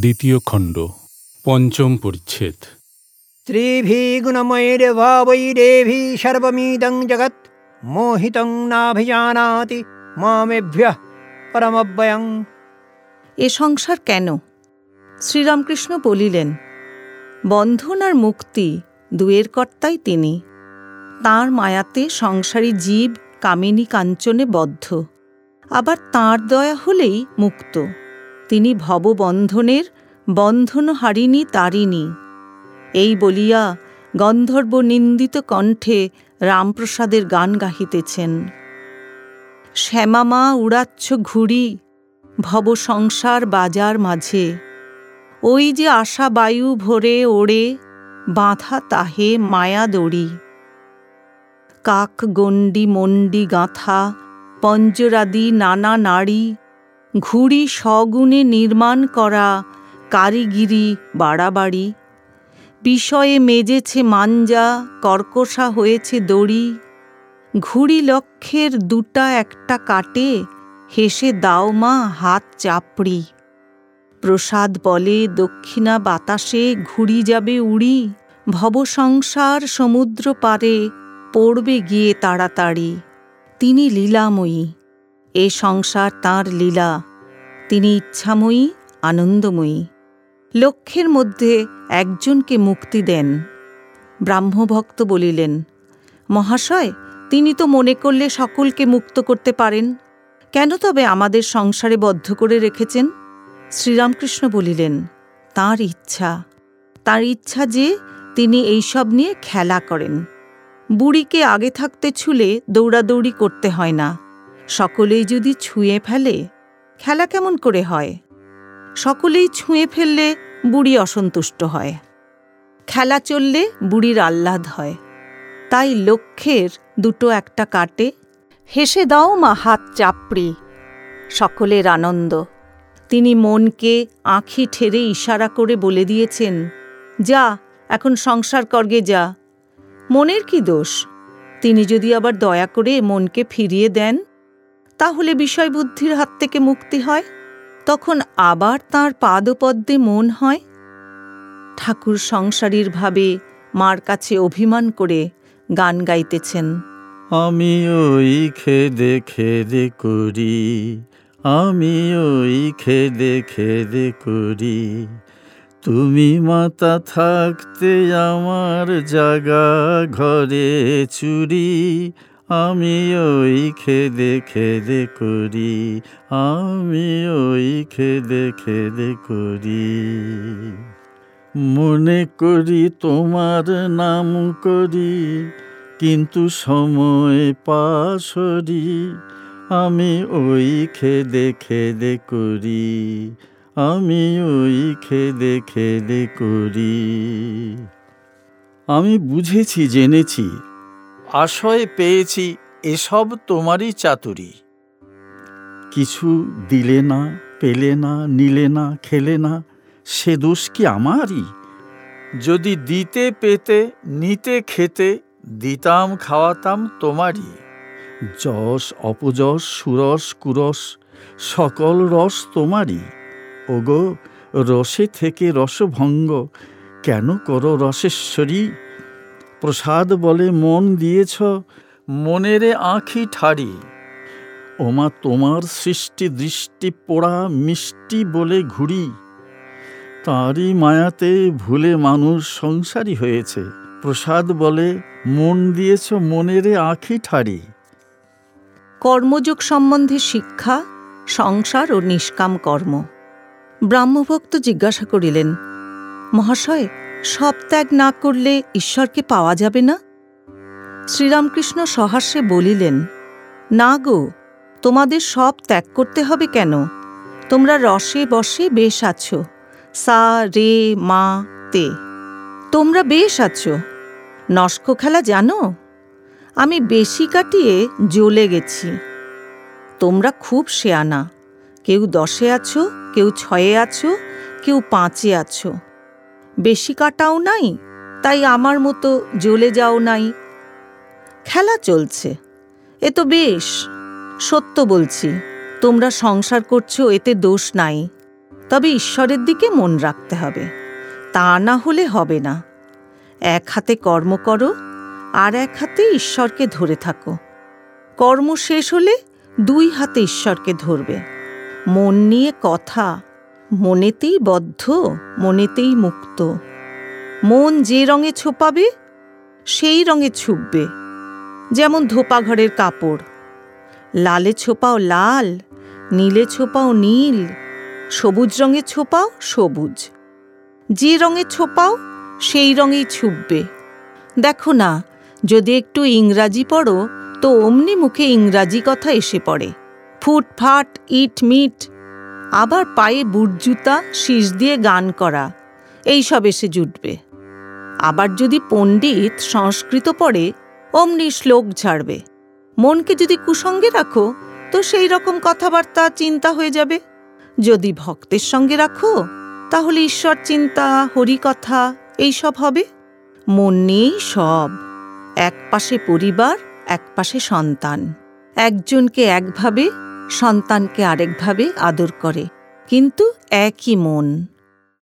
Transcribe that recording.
দ্বিতীয় খণ্ড পঞ্চম পরিচ্ছেদ। স্ত্রীভি গুণময়ৈরেভাবৈরেভি সর্বমিদং জগৎ মোহিতং নাভিজানাতি মামেভ্য পরমব্যয়ং। এ সংসার কেন? শ্রীরামকৃষ্ণ বলিলেন বন্ধন আর মুক্তি দুয়ের কর্তাই তিনি। তার মায়াতে সংসারী জীব কামিনী কাঞ্চনে বদ্ধ। আবার তার দয়া হলেই মুক্ত। তিনি ভববন্ধনের বন্ধন হারিনি তারিণী। এই বলিয়া গন্ধর্ব নিন্দিত কণ্ঠে রামপ্রসাদের গান গাহিতেছেন। শ্যামামা উড়াচ্ছ ঘুড়ি, ভব সংসার বাজার মাঝে। ওই যে আশা বায়ু ভরে ওড়ে, বাঁধা তাহে মায়া দড়ি। কাক গণ্ডি মন্ডি গাঁথা, পঞ্জরাদি নানা নারী ঘুড়ি সগুণে নির্মাণ করা, কারিগিরি বাড়াবাড়ি। বিষয়ে মেজেছে মাঞ্জা, কর্কশা হয়েছে দড়ি। ঘুড়ি লক্ষ্যের দুটা একটা কাটে, হেসে দাও মা হাত চাপড়ি। প্রসাদ বলে দক্ষিণা বাতাসে ঘুড়ি যাবে উড়ি। ভবসংসার সমুদ্র পারে, পড়বে গিয়ে তাড়াতাড়ি। তিনি লীলাময়ী। এ সংসার তাঁর লীলা। তিনি ইচ্ছাময়ী, আনন্দময়ী। লক্ষ্যের মধ্যে একজনকে মুক্তি দেন। ব্রাহ্মভক্ত বলিলেন, মহাশয়, তিনি তো মনে করলে সকলকে মুক্ত করতে পারেন। কেন তবে আমাদের সংসারে বদ্ধ করে রেখেছেন? শ্রীরামকৃষ্ণ বলিলেন, তার ইচ্ছা। তার ইচ্ছা যে তিনি এইসব নিয়ে খেলা করেন। বুড়িকে আগে থাকতে ছুলে দৌড়াদৌড়ি করতে হয় না। সকলেই যদি ছুঁয়ে ফেলে, খেলা কেমন করে হয়? সকলেই ছুঁয়ে ফেললে বুড়ি অসন্তুষ্ট হয়। খেলা চললে বুড়ির আহ্লাদ হয়। তাই লক্ষ্যের দুটো একটা কাটে। হেসে দাও মা হাত চাপড়ি। সকলের আনন্দ। তিনি মনকে আঁখি ঠেরে ইশারা করে বলে দিয়েছেন, যা, এখন সংসার করগে যা। মনের কি দোষ? তিনি যদি আবার দয়া করে মনকে ফিরিয়ে দেন তাহলে বিষয়বুদ্ধির হাত থেকে মুক্তি হয়? তখন আবার তাঁর পাদপদ্মে মন হয়? ঠাকুর সংসারীর ভাবে মার কাছে অভিমান করে গান গাইতেছেন। আমি ওই খেদে খেদে করি, আমি ওই খেদে খেদে করি। তুমি মাতা থাকতে আমার জাগা ঘরে চুরি আমি ওই খেদে খেদে করি, আমি ওই খেদে খেদে করি। মনে করি তোমার নাম করি, কিন্তু সময় পাশরি আমি ওই খেদে খেদে করি, আমি ওই খেদে খেদে করি। আমি বুঝেছি, জেনেছি আশয় পেয়েছি, এসব তোমারই চাতুরি। কিছু দিলে না, পেলে না, নিলে না, খেলে না, সে দোষ কি আমারই? যদি দিতে পেতে, নিতে খেতে, দিতাম খাওয়াতাম তোমারই। যশ, অপযশ, সুরস, কুরস, সকল রস তোমারই। ওগো, রসে থেকে রসভঙ্গ, কেন করো রসেশ্বরী? প্রসাদ বলে, মন দিয়েছ, মনেরে আঁখি ঠাড়ি। ওমা তোমার সৃষ্টি দৃষ্টি পোড়া মিষ্টি বলে ঘুরি। তাঁরই মায়াতে ভুলে মানুষ সংসারী হয়েছে। প্রসাদ বলে, মন দিয়েছ, মনেরে আঁখি ঠাড়ি। কর্মযোগ সম্বন্ধে শিক্ষা, সংসার ও নিষ্কাম কর্ম। ব্রাহ্মভক্ত জিজ্ঞাসা করিলেন, মহাশয় সব ত্যাগ না করলে ঈশ্বরকে পাওয়া যাবে না? শ্রীরামকৃষ্ণ সহাস্যে বলিলেন, না গো, তোমাদের সব ত্যাগ করতে হবে কেন? তোমরা রসে বসে বেশ আছো, সা, রে, মা, তে। তোমরা বেশ আছো। নস্ক খেলা জানো? আমি বেশি কাটিয়ে জ্বলে গেছি। তোমরা খুব শেয়ানা। কেউ দশে আছো, কেউ ছয়ে আছো, কেউ পাঁচে আছো। বেশি কাটাও নাই, তাই আমার মতো জ্বলে যাও নাই। খেলা চলছে, এ তো বেশ, সত্য বলছি, তোমরা সংসার করছ, এতে দোষ নাই। তবে ঈশ্বরের দিকে মন রাখতে হবে, তা না হলে হবে না। এক হাতে কর্ম করো, আর এক হাতে ঈশ্বরকে ধরে থাকো। কর্ম শেষ হলে দুই হাতে ঈশ্বরকে ধরবে। মন নিয়ে কথা মনেতেই বদ্ধ, মনেতেই মুক্ত। মন যে রঙে ছোপাবে, সেই রঙে ছুপবে। যেমন ধোপা ঘরের কাপড়। লালে ছোপাও লাল, নীলে ছোপাও নীল, সবুজ রঙে ছোপাও সবুজ। যে রঙে ছোপাও, সেই রঙেই ছুপবে। দেখো না, যদি একটু ইংরাজি পড়ো, তো অমনি মুখে ইংরাজি কথা এসে পড়ে। ফুটফাট, ইট মিট আবার পায়ে বুট জুতা, শীষ দিয়ে গান করা। এইসব এসে জুটবে। আবার যদি পণ্ডিত সংস্কৃত পড়ে, অমনি শ্লোক ঝাড়বে। মনকে যদি কুসঙ্গে রাখো, তো সেই রকম কথাবার্তা চিন্তা হয়ে যাবে। যদি ভক্তের সঙ্গে রাখো, তাহলে ঈশ্বর চিন্তা, হরিকথা, এইসব হবে। মন নিয়েই সব। এক পাশে পরিবার, এক পাশে সন্তান। একজনকে একভাবে সন্তানকে আরেকভাবে আদর করে। কিন্তু একই মন।